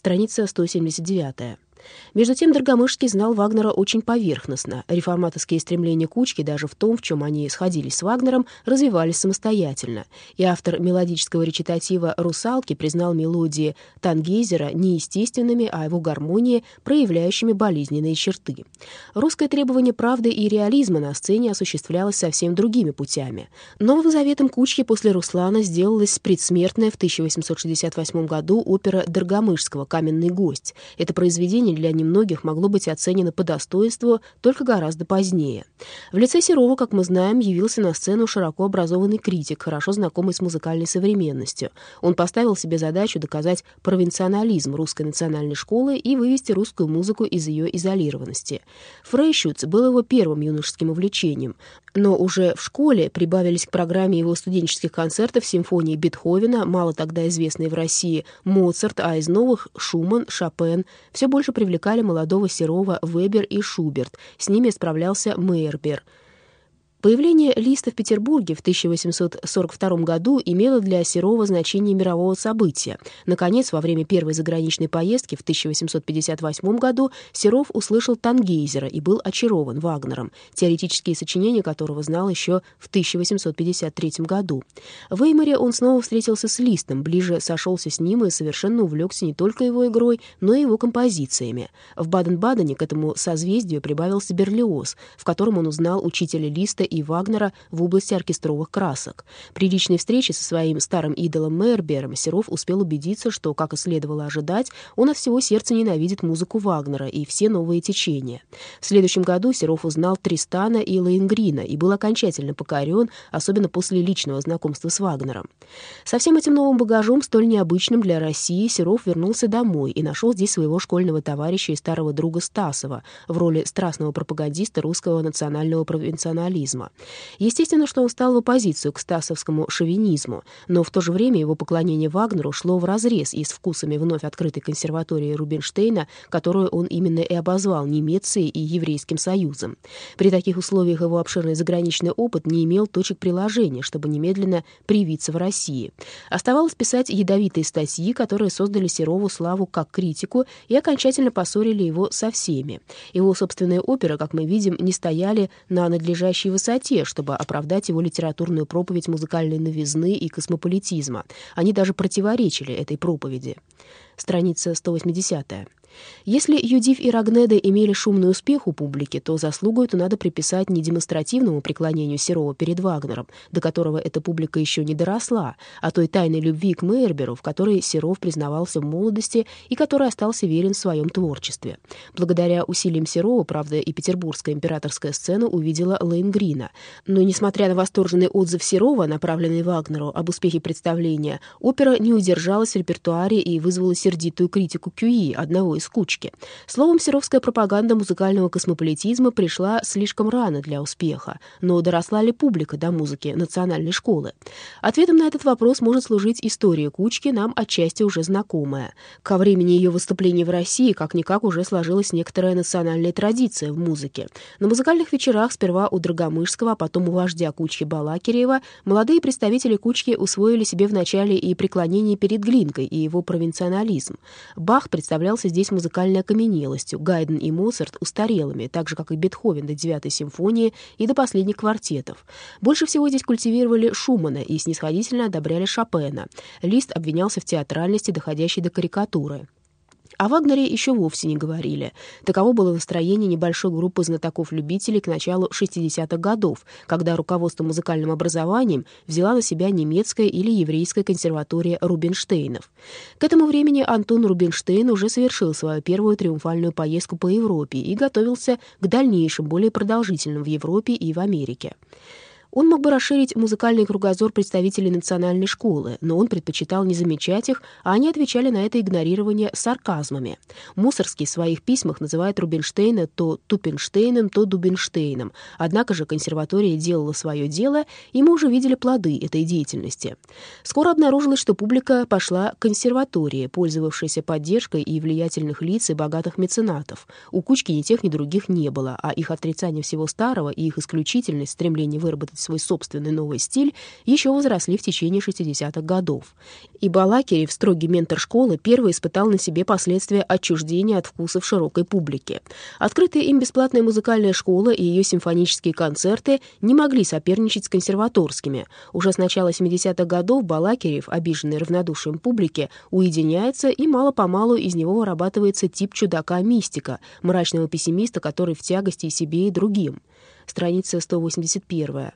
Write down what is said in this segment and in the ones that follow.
страница 179. Между тем Доргомышский знал Вагнера очень поверхностно. Реформаторские стремления Кучки даже в том, в чем они сходились с Вагнером, развивались самостоятельно. И автор мелодического речитатива «Русалки» признал мелодии Тангейзера неестественными, а его гармонии проявляющими болезненные черты. Русское требование правды и реализма на сцене осуществлялось совсем другими путями. Новым заветом Кучки после Руслана сделалась предсмертная в 1868 году опера Доргомышского «Каменный гость». Это произведение произведение для немногих могло быть оценено по достоинству только гораздо позднее. В лице Серова, как мы знаем, явился на сцену широко образованный критик, хорошо знакомый с музыкальной современностью. Он поставил себе задачу доказать провинционализм русской национальной школы и вывести русскую музыку из ее изолированности. Фрейшюц был его первым юношеским увлечением, но уже в школе прибавились к программе его студенческих концертов симфонии Бетховена, мало тогда известные в России, Моцарт, а из новых — Шуман, Шопен. Все больше привлекали молодого Серова Вебер и Шуберт. С ними справлялся Мейербер — Появление Листа в Петербурге в 1842 году имело для Серова значение мирового события. Наконец, во время первой заграничной поездки в 1858 году Серов услышал Тангейзера и был очарован Вагнером, теоретические сочинения которого знал еще в 1853 году. В Эйморе он снова встретился с Листом, ближе сошелся с ним и совершенно увлекся не только его игрой, но и его композициями. В Баден-Бадене к этому созвездию прибавился Берлиоз, в котором он узнал учителя Листа и Вагнера в области оркестровых красок. При личной встрече со своим старым идолом Мейербером Серов успел убедиться, что, как и следовало ожидать, он от всего сердца ненавидит музыку Вагнера и все новые течения. В следующем году Серов узнал Тристана и Лейнгрина и был окончательно покорен, особенно после личного знакомства с Вагнером. Со всем этим новым багажом, столь необычным для России, Серов вернулся домой и нашел здесь своего школьного товарища и старого друга Стасова в роли страстного пропагандиста русского национального провинционализма шовинизма. Естественно, что он стал в оппозицию к стасовскому шовинизму, но в то же время его поклонение Вагнеру шло вразрез и с вкусами вновь открытой консерватории Рубинштейна, которую он именно и обозвал Немецией и Еврейским Союзом. При таких условиях его обширный заграничный опыт не имел точек приложения, чтобы немедленно привиться в России. Оставалось писать ядовитые статьи, которые создали Серову славу как критику и окончательно поссорили его со всеми. Его собственные оперы, как мы видим, не стояли на надлежащей высоте, высоте, чтобы оправдать его литературную проповедь музыкальной новизны и космополитизма. Они даже противоречили этой проповеди. Страница 180. Если Юдив и Рагнеда имели шумный успех у публики, то заслугу эту надо приписать не демонстративному преклонению Серова перед Вагнером, до которого эта публика еще не доросла, а той тайной любви к Мейерберу, в которой Серов признавался в молодости и который остался верен в своем творчестве. Благодаря усилиям Серова, правда, и петербургская императорская сцена увидела Лейнгрина. Но, несмотря на восторженный отзыв Серова, направленный Вагнеру об успехе представления, опера не удержалась в репертуаре и вызвала сердитую критику Кюи, одного из кучки. Словом, серовская пропаганда музыкального космополитизма пришла слишком рано для успеха. Но доросла ли публика до музыки национальной школы? Ответом на этот вопрос может служить история кучки, нам отчасти уже знакомая. Ко времени ее выступлений в России как-никак уже сложилась некоторая национальная традиция в музыке. На музыкальных вечерах сперва у Драгомышского, а потом у вождя кучки Балакиреева молодые представители кучки усвоили себе вначале и преклонение перед Глинкой, и его провинционализм. Бах представлялся здесь отличались музыкальной окаменелостью, Гайден и Моцарт — устарелыми, так же, как и Бетховен до девятой симфонии и до последних квартетов. Больше всего здесь культивировали Шумана и снисходительно одобряли Шопена. Лист обвинялся в театральности, доходящей до карикатуры. О Вагнере еще вовсе не говорили. Таково было настроение небольшой группы знатоков-любителей к началу 60-х годов, когда руководство музыкальным образованием взяла на себя немецкая или еврейская консерватория Рубинштейнов. К этому времени Антон Рубинштейн уже совершил свою первую триумфальную поездку по Европе и готовился к дальнейшим, более продолжительным в Европе и в Америке. Он мог бы расширить музыкальный кругозор представителей национальной школы, но он предпочитал не замечать их, а они отвечали на это игнорирование сарказмами. Мусорский в своих письмах называет Рубинштейна то Тупенштейном, то Дубинштейном. Однако же консерватория делала свое дело, и мы уже видели плоды этой деятельности. Скоро обнаружилось, что публика пошла к консерватории, пользовавшейся поддержкой и влиятельных лиц и богатых меценатов. У Кучки ни тех, ни других не было, а их отрицание всего старого и их исключительность, стремление выработать свой собственный новый стиль, еще возросли в течение 60-х годов. И Балакирев, строгий ментор школы, первый испытал на себе последствия отчуждения от вкусов широкой публики. Открытая им бесплатная музыкальная школа и ее симфонические концерты не могли соперничать с консерваторскими. Уже с начала 70-х годов Балакирев, обиженный равнодушием публики, уединяется, и мало-помалу из него вырабатывается тип чудака-мистика, мрачного пессимиста, который в тягости и себе, и другим. Страница 181.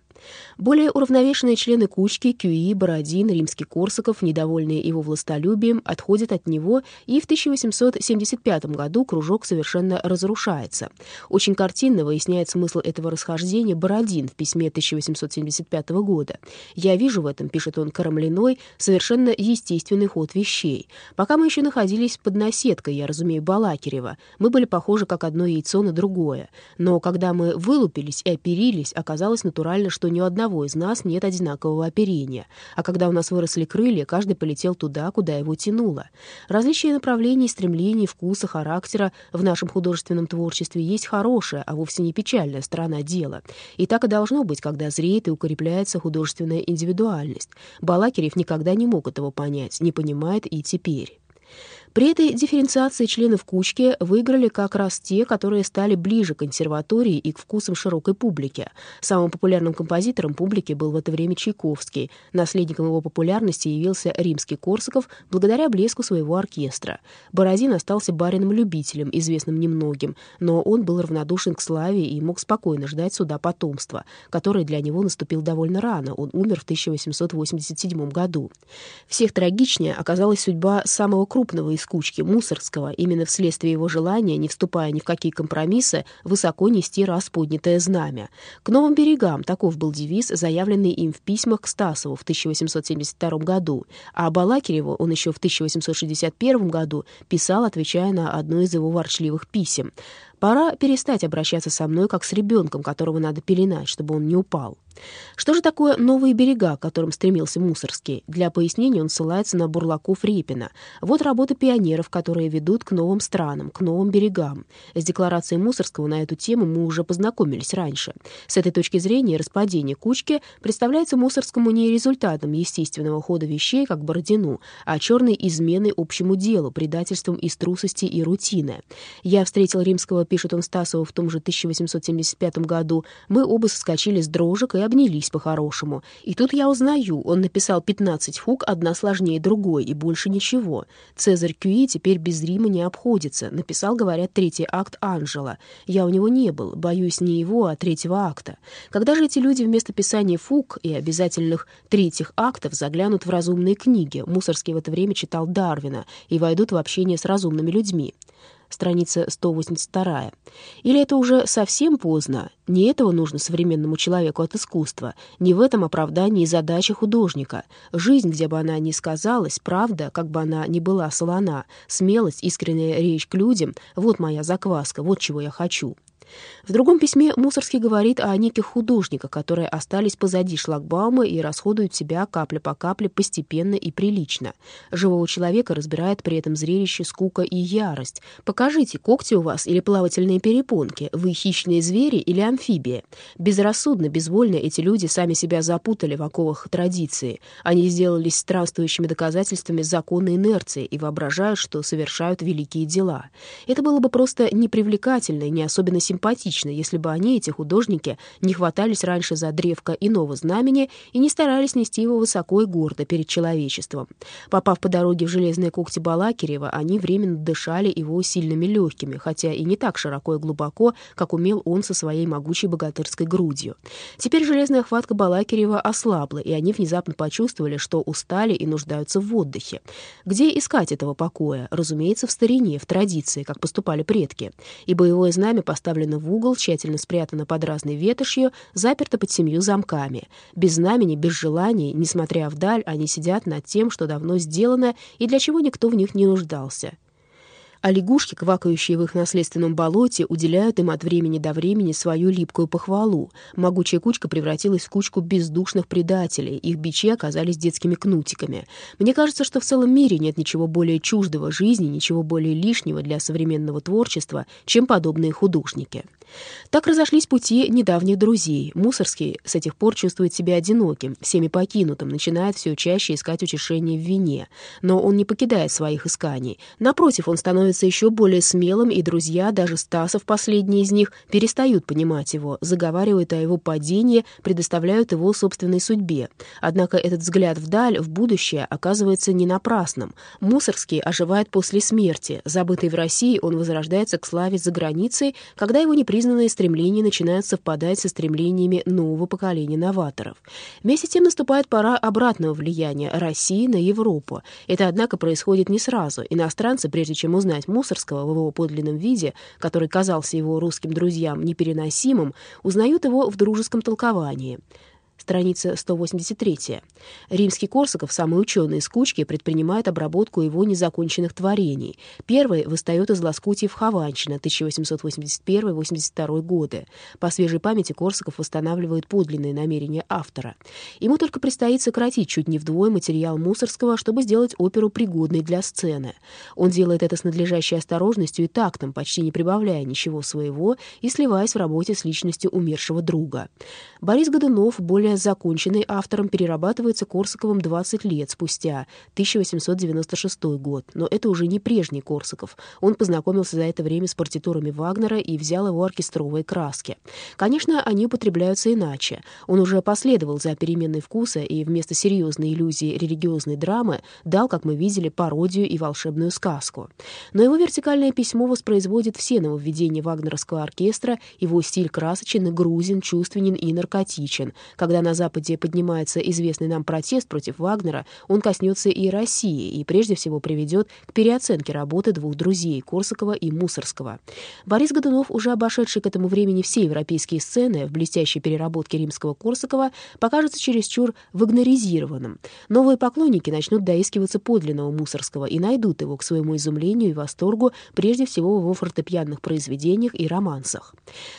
Более уравновешенные члены кучки, Кюи, Бородин, Римский-Корсаков, недовольные его властолюбием, отходят от него, и в 1875 году кружок совершенно разрушается. Очень картинно выясняет смысл этого расхождения Бородин в письме 1875 года. «Я вижу в этом, — пишет он Карамлиной, — совершенно естественный ход вещей. Пока мы еще находились под наседкой, я разумею, Балакирева, мы были похожи как одно яйцо на другое. Но когда мы вылупились и оперились, оказалось натурально, что ни у одного из нас нет одинакового оперения, а когда у нас выросли крылья, каждый полетел туда, куда его тянуло. Различие направлений, стремлений, вкуса, характера в нашем художественном творчестве есть хорошая, а вовсе не печальная сторона дела. И так и должно быть, когда зреет и укрепляется художественная индивидуальность. Балакирев никогда не мог этого понять, не понимает и теперь. При этой дифференциации членов кучки выиграли как раз те, которые стали ближе к консерватории и к вкусам широкой публики. Самым популярным композитором публики был в это время Чайковский. Наследником его популярности явился римский Корсаков благодаря блеску своего оркестра. Бородин остался барином-любителем, известным немногим, но он был равнодушен к славе и мог спокойно ждать суда потомства, который для него наступил довольно рано, он умер в 1887 году. Всех трагичнее оказалась судьба самого крупного из кучки Мусорского, именно вследствие его желания, не вступая ни в какие компромиссы, высоко нести расподнятое знамя. К новым берегам таков был девиз, заявленный им в письмах к Стасову в 1872 году, а Балакиреву он еще в 1861 году писал, отвечая на одно из его ворчливых писем. «Пора перестать обращаться со мной, как с ребенком, которого надо пеленать, чтобы он не упал». Что же такое новые берега, к которым стремился Мусорский? Для пояснения он ссылается на Бурлаков Репина. Вот работа пионеров, которые ведут к новым странам, к новым берегам. С декларацией Мусорского на эту тему мы уже познакомились раньше. С этой точки зрения распадение кучки представляется Мусорскому не результатом естественного хода вещей, как Бородину, а черной изменой общему делу, предательством из трусости и рутины. «Я встретил римского», — пишет он Стасову в том же 1875 году, «мы оба соскочили с дрожек и обнялись по-хорошему. И тут я узнаю, он написал 15 фуг, одна сложнее другой, и больше ничего. Цезарь Кюи теперь без Рима не обходится. Написал, говорят, третий акт Анжела. Я у него не был, боюсь не его, а третьего акта. Когда же эти люди вместо писания фуг и обязательных третьих актов заглянут в разумные книги? Мусорский в это время читал Дарвина и войдут в общение с разумными людьми страница 182. Или это уже совсем поздно? Не этого нужно современному человеку от искусства, не в этом оправдании задача художника. Жизнь, где бы она ни сказалась, правда, как бы она ни была солона, смелость, искренняя речь к людям — вот моя закваска, вот чего я хочу. В другом письме Мусорский говорит о неких художниках, которые остались позади шлагбаума и расходуют себя капля по капле постепенно и прилично. Живого человека разбирает при этом зрелище скука и ярость. Покажите, когти у вас или плавательные перепонки, вы хищные звери или амфибии. Безрассудно, безвольно эти люди сами себя запутали в оковах традиции. Они сделались странствующими доказательствами закона инерции и воображают, что совершают великие дела. Это было бы просто непривлекательно и не особенно симпатично симпатично, если бы они, эти художники, не хватались раньше за древко иного знамени и не старались нести его высоко и гордо перед человечеством. Попав по дороге в железные когти Балакирева, они временно дышали его сильными легкими, хотя и не так широко и глубоко, как умел он со своей могучей богатырской грудью. Теперь железная хватка Балакирева ослабла, и они внезапно почувствовали, что устали и нуждаются в отдыхе. Где искать этого покоя? Разумеется, в старине, в традиции, как поступали предки. И боевое знамя поставлено поставлена в угол, тщательно спрятана под разной ветошью, заперта под семью замками. Без знамени, без желаний, несмотря вдаль, они сидят над тем, что давно сделано и для чего никто в них не нуждался. А лягушки, квакающие в их наследственном болоте, уделяют им от времени до времени свою липкую похвалу. Могучая кучка превратилась в кучку бездушных предателей, их бичи оказались детскими кнутиками. Мне кажется, что в целом мире нет ничего более чуждого жизни, ничего более лишнего для современного творчества, чем подобные художники. Так разошлись пути недавних друзей. Мусорский с этих пор чувствует себя одиноким, всеми покинутым, начинает все чаще искать утешение в вине. Но он не покидает своих исканий. Напротив, он становится еще более смелым, и друзья, даже Стасов, последний из них, перестают понимать его, заговаривают о его падении, предоставляют его собственной судьбе. Однако этот взгляд вдаль, в будущее, оказывается не напрасным. Мусорский оживает после смерти. Забытый в России, он возрождается к славе за границей, когда его не непризнанные стремления начинают совпадать со стремлениями нового поколения новаторов. Вместе с тем наступает пора обратного влияния России на Европу. Это, однако, происходит не сразу. Иностранцы, прежде чем узнать Мусорского в его подлинном виде, который казался его русским друзьям непереносимым, узнают его в дружеском толковании страница 183. Римский Корсаков, самый ученый из кучки, предпринимает обработку его незаконченных творений. Первый восстает из лоскутьев Хованщина, 1881-82 годы. По свежей памяти Корсаков восстанавливает подлинные намерения автора. Ему только предстоит сократить чуть не вдвое материал Мусорского, чтобы сделать оперу пригодной для сцены. Он делает это с надлежащей осторожностью и тактом, почти не прибавляя ничего своего и сливаясь в работе с личностью умершего друга. Борис Годунов более законченный автором, перерабатывается Корсаковым 20 лет спустя, 1896 год. Но это уже не прежний Корсаков. Он познакомился за это время с партитурами Вагнера и взял его оркестровые краски. Конечно, они употребляются иначе. Он уже последовал за переменной вкуса и вместо серьезной иллюзии религиозной драмы дал, как мы видели, пародию и волшебную сказку. Но его вертикальное письмо воспроизводит все нововведения вагнеровского оркестра, его стиль красочен и грузин, чувственен и наркотичен. Когда на Западе поднимается известный нам протест против Вагнера, он коснется и России и прежде всего приведет к переоценке работы двух друзей Корсакова и Мусорского. Борис Годунов, уже обошедший к этому времени все европейские сцены в блестящей переработке римского Корсакова, покажется чересчур вагнеризированным. Новые поклонники начнут доискиваться подлинного Мусорского и найдут его к своему изумлению и восторгу прежде всего в его фортепианных произведениях и романсах.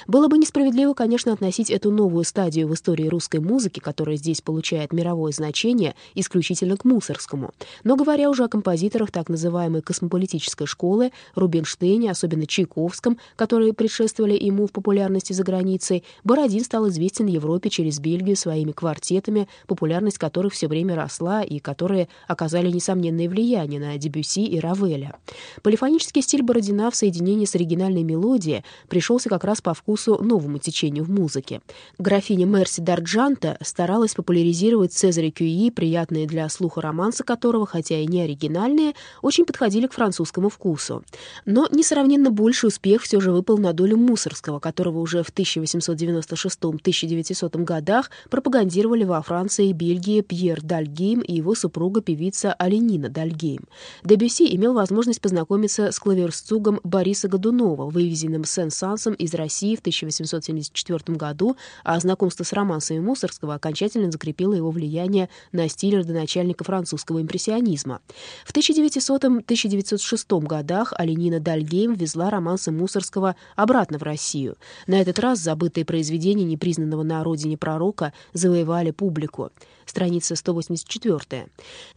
Было бы несправедливо, конечно, относить эту новую стадию в истории русской музыки которая здесь получает мировое значение, исключительно к Мусорскому. Но говоря уже о композиторах так называемой космополитической школы, Рубинштейне, особенно Чайковском, которые предшествовали ему в популярности за границей, Бородин стал известен Европе через Бельгию своими квартетами, популярность которых все время росла и которые оказали несомненное влияние на Дебюсси и Равеля. Полифонический стиль Бородина в соединении с оригинальной мелодией пришелся как раз по вкусу новому течению в музыке. Графиня Мерси Дарджанта Гёте старалась популяризировать Цезаря Кюи, приятные для слуха романсы которого, хотя и не оригинальные, очень подходили к французскому вкусу. Но несравненно больший успех все же выпал на долю Мусорского, которого уже в 1896-1900 годах пропагандировали во Франции и Бельгии Пьер Дальгейм и его супруга-певица Аленина Дальгейм. Дебюсси имел возможность познакомиться с клаверсцугом Бориса Годунова, вывезенным Сен-Сансом из России в 1874 году, а знакомство с романсами Мусорского Достоевского окончательно закрепило его влияние на стиль родоначальника французского импрессионизма. В 1900-1906 годах Аленина Дальгейм везла романсы Мусорского обратно в Россию. На этот раз забытые произведения непризнанного на родине пророка завоевали публику страница 184.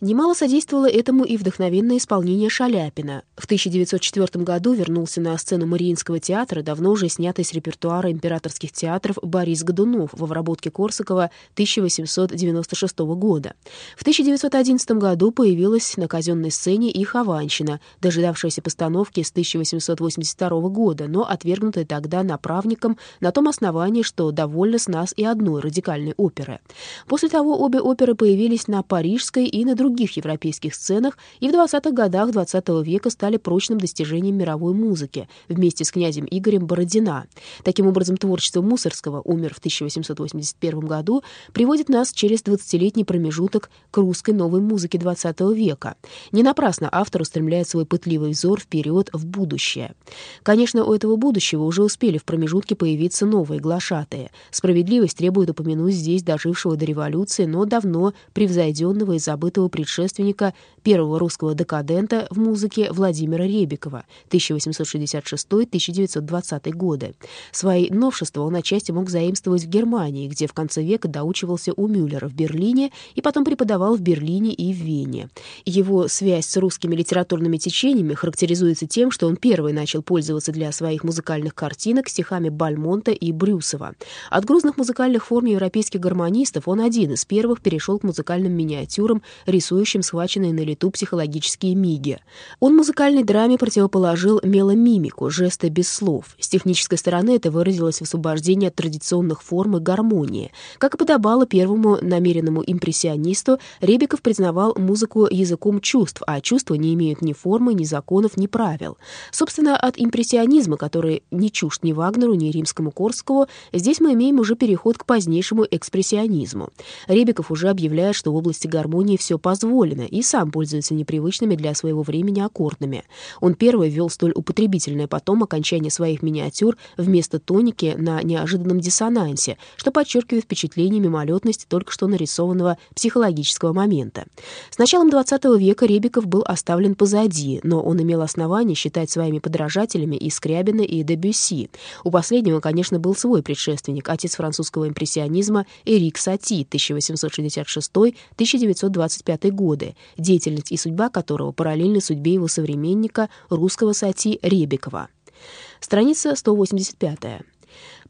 Немало содействовало этому и вдохновенное исполнение Шаляпина. В 1904 году вернулся на сцену Мариинского театра, давно уже снятый с репертуара императорских театров Борис Годунов в обработке Корсакова 1896 года. В 1911 году появилась на казенной сцене и Хованщина, дожидавшаяся постановки с 1882 года, но отвергнутая тогда направником на том основании, что довольно с нас и одной радикальной оперы. После того обе оперы появились на парижской и на других европейских сценах и в 20-х годах XX -го века стали прочным достижением мировой музыки вместе с князем Игорем Бородина. Таким образом, творчество Мусорского умер в 1881 году году приводит нас через 20-летний промежуток к русской новой музыке XX века. Не напрасно автор устремляет свой пытливый взор вперед в будущее. Конечно, у этого будущего уже успели в промежутке появиться новые глашатые. Справедливость требует упомянуть здесь дожившего до революции, но давно превзойденного и забытого предшественника первого русского декадента в музыке Владимира Ребикова 1866-1920 годы. Свои новшества он отчасти мог заимствовать в Германии, где в конце века доучивался у Мюллера в Берлине и потом преподавал в Берлине и в Вене. Его связь с русскими литературными течениями характеризуется тем, что он первый начал пользоваться для своих музыкальных картинок стихами Бальмонта и Брюсова. От грузных музыкальных форм европейских гармонистов он один из первых перешел к музыкальным миниатюрам, рисующим схваченные на лету психологические миги. Он музыкальной драме противоположил меломимику, жесты без слов. С технической стороны это выразилось в освобождении от традиционных форм и гармонии. Как и подобало первому намеренному импрессионисту, Ребиков признавал музыку языком чувств, а чувства не имеют ни формы, ни законов, ни правил. Собственно, от импрессионизма, который не чужд ни Вагнеру, ни римскому Корскову, здесь мы имеем уже переход к позднейшему экспрессионизму. Ребиков уже объявляет, что в области гармонии все позволено, и сам пользуется непривычными для своего времени аккордами. Он первый ввел столь употребительное потом окончание своих миниатюр вместо тоники на неожиданном диссонансе, что подчеркивает впечатление мимолетности только что нарисованного психологического момента. С началом XX века Ребиков был оставлен позади, но он имел основание считать своими подражателями и Скрябина, и Дебюсси. У последнего, конечно, был свой предшественник, отец французского импрессионизма Эрик Сати, 1866-1925 годы, деятельность и судьба которого параллельны судьбе его современника, русского Сати Ребикова. Страница 185.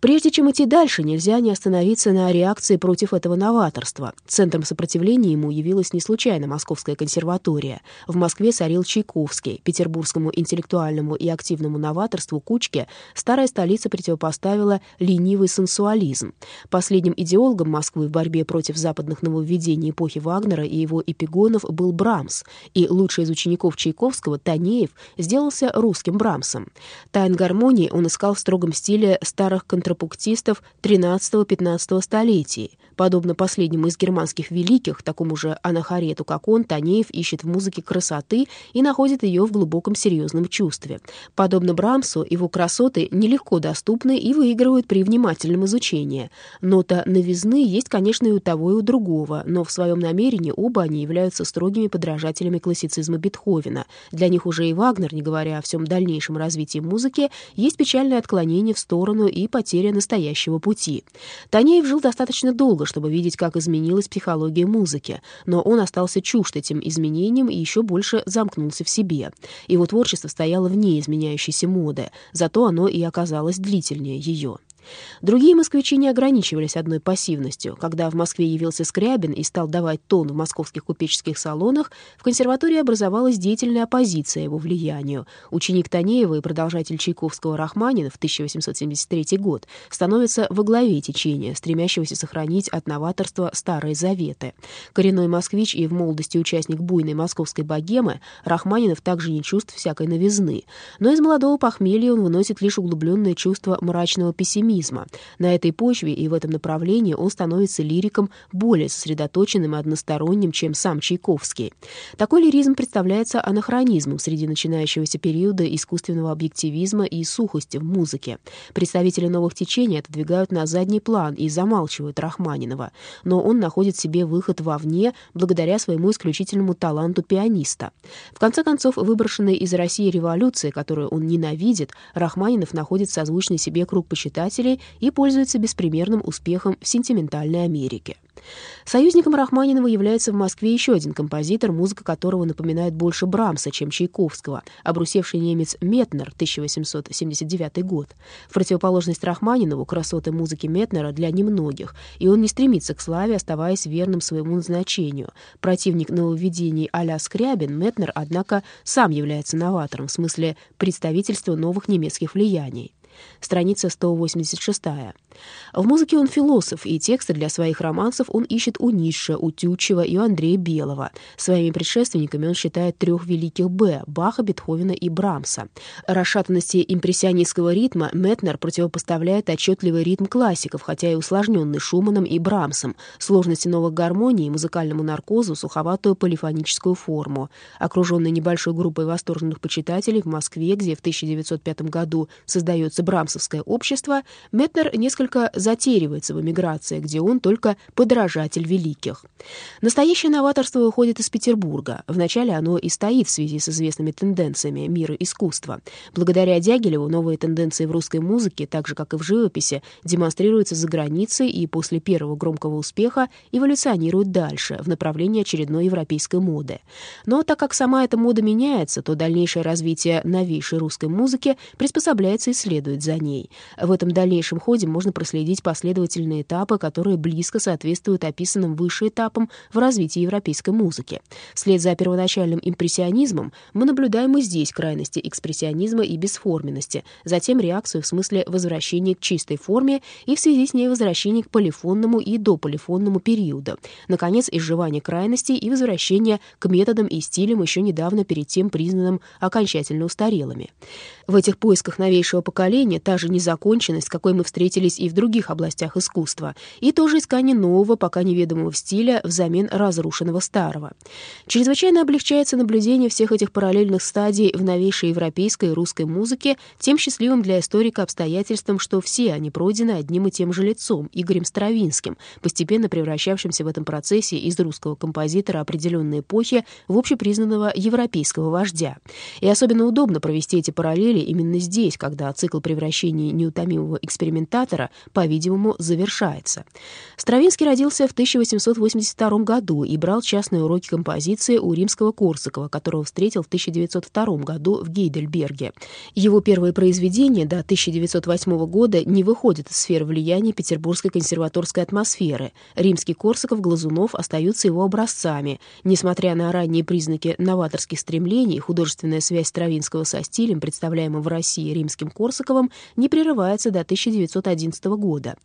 Прежде чем идти дальше, нельзя не остановиться на реакции против этого новаторства. Центром сопротивления ему явилась не случайно Московская консерватория. В Москве царил Чайковский. Петербургскому интеллектуальному и активному новаторству Кучке старая столица противопоставила ленивый сенсуализм. Последним идеологом Москвы в борьбе против западных нововведений эпохи Вагнера и его эпигонов был Брамс, и лучший из учеников Чайковского, Танеев, сделался русским Брамсом. Тайн гармонии он искал в строгом стиле старых контрапунктистов XIII-XV столетий. Подобно последнему из германских великих, такому же анахарету, как он, Танеев ищет в музыке красоты и находит ее в глубоком серьезном чувстве. Подобно Брамсу, его красоты нелегко доступны и выигрывают при внимательном изучении. Нота новизны есть, конечно, и у того, и у другого, но в своем намерении оба они являются строгими подражателями классицизма Бетховена. Для них уже и Вагнер, не говоря о всем дальнейшем развитии музыки, есть печальное отклонение в сторону и потеря настоящего пути. Танеев жил достаточно долго, чтобы видеть, как изменилась психология музыки, но он остался чужд этим изменениям и еще больше замкнулся в себе. Его творчество стояло вне изменяющейся моды, зато оно и оказалось длительнее ее. Другие москвичи не ограничивались одной пассивностью. Когда в Москве явился Скрябин и стал давать тон в московских купеческих салонах, в консерватории образовалась деятельная оппозиция его влиянию. Ученик Танеева и продолжатель Чайковского Рахманинов 1873 год становится во главе течения, стремящегося сохранить от новаторства старые заветы. Коренной москвич и в молодости участник буйной московской богемы, Рахманинов также не чувств всякой новизны. Но из молодого похмелья он выносит лишь углубленное чувство мрачного пессимизма, реализма. На этой почве и в этом направлении он становится лириком более сосредоточенным и односторонним, чем сам Чайковский. Такой лиризм представляется анахронизмом среди начинающегося периода искусственного объективизма и сухости в музыке. Представители новых течений отодвигают на задний план и замалчивают Рахманинова, но он находит себе выход вовне благодаря своему исключительному таланту пианиста. В конце концов, выброшенный из России революции, которую он ненавидит, Рахманинов находит созвучный себе круг почитателей, слушателей и пользуется беспримерным успехом в сентиментальной Америке. Союзником Рахманинова является в Москве еще один композитор, музыка которого напоминает больше Брамса, чем Чайковского, обрусевший немец Метнер, 1879 год. В противоположность Рахманинову красоты музыки Метнера для немногих, и он не стремится к славе, оставаясь верным своему назначению. Противник нововведений а-ля Скрябин, Метнер, однако, сам является новатором в смысле представительства новых немецких влияний. Страница 186. В музыке он философ, и тексты для своих романсов он ищет у Ницше, у Тютчева и у Андрея Белого. Своими предшественниками он считает трех великих «Б» — Баха, Бетховена и Брамса. Расшатанности импрессионистского ритма Метнер противопоставляет отчетливый ритм классиков, хотя и усложненный Шуманом и Брамсом, сложности новых гармоний, музыкальному наркозу, суховатую полифоническую форму. Окруженный небольшой группой восторженных почитателей в Москве, где в 1905 году создается Брамсовское общество, Метнер несколько затеривается в эмиграции, где он только подражатель великих. Настоящее новаторство выходит из Петербурга. Вначале оно и стоит в связи с известными тенденциями мира искусства. Благодаря Дягилеву новые тенденции в русской музыке, так же, как и в живописи, демонстрируются за границей и после первого громкого успеха эволюционируют дальше, в направлении очередной европейской моды. Но так как сама эта мода меняется, то дальнейшее развитие новейшей русской музыки приспособляется и следует за ней. В этом дальнейшем ходе можно проследить последовательные этапы, которые близко соответствуют описанным выше этапам в развитии европейской музыки. Вслед за первоначальным импрессионизмом мы наблюдаем и здесь крайности экспрессионизма и бесформенности, затем реакцию в смысле возвращения к чистой форме и в связи с ней возвращение к полифонному и дополифонному периоду. Наконец, изживание крайностей и возвращение к методам и стилям, еще недавно перед тем признанным окончательно устарелыми. В этих поисках новейшего поколения та же незаконченность, какой мы встретились и в других областях искусства, и тоже искание нового, пока неведомого стиля взамен разрушенного старого. Чрезвычайно облегчается наблюдение всех этих параллельных стадий в новейшей европейской и русской музыке тем счастливым для историка обстоятельством, что все они пройдены одним и тем же лицом, Игорем Стравинским, постепенно превращавшимся в этом процессе из русского композитора определенной эпохи в общепризнанного европейского вождя. И особенно удобно провести эти параллели именно здесь, когда цикл превращения неутомимого экспериментатора, по-видимому, завершается. Стравинский родился в 1882 году и брал частные уроки композиции у римского Корсакова, которого встретил в 1902 году в Гейдельберге. Его первые произведения до 1908 года не выходят из сферы влияния петербургской консерваторской атмосферы. Римский Корсаков, Глазунов остаются его образцами. Несмотря на ранние признаки новаторских стремлений, художественная связь Стравинского со стилем, представляемым в России римским Корсаковым, не прерывается до 1911 года.